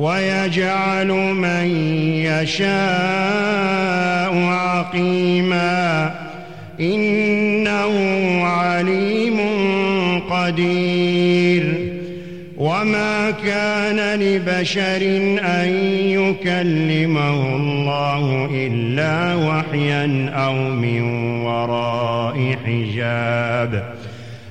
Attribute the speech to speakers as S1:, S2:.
S1: ويجعل من يشاء عقيما إنه عليم قدير وما كان لبشر أن يكلمه الله إلا وحيا أو من وراء حجاب